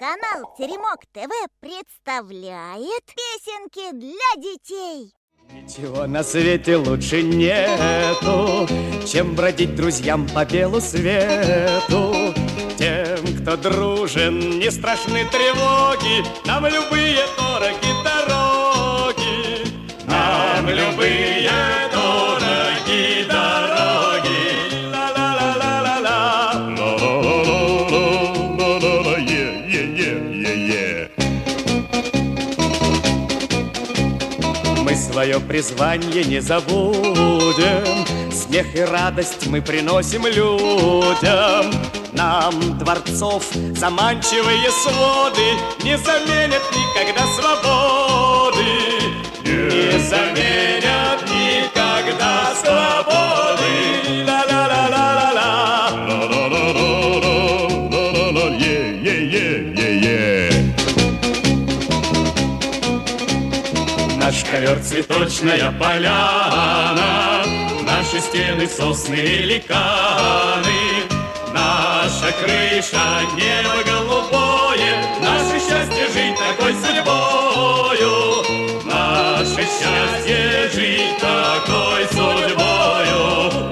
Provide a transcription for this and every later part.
Канал Теремок ТВ представляет песенки для детей. Ничего на свете лучше нету, чем бродить друзьям по белу свету. Тем, кто дружен, не страшны тревоги, нам любые свое призвание не забудем. Смех и радость мы приносим людям. Нам дворцов заманчивые своды Не заменят никогда свободы ковер цветочная поляна, Наши стены сосны великаны, Наша крыша небо голубое, Наше счастье жить такой судьбою, Наше счастье жить такой судьбою.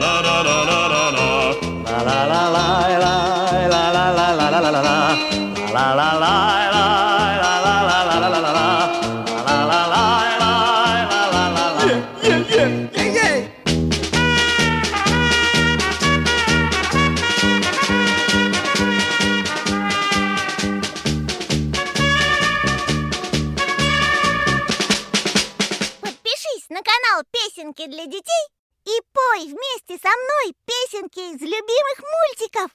Ла-ла-ла-ла-ла-ла. Ла-ла-ла-лай-лай, ла-ла-ла-ла-ла-ла-ла. Ла-ла-ла-лай-лай, ла-ла-ла-ла-ла-ла-ла. На канал Песенки для детей и пой вместе со мной песенки из любимых мультиков.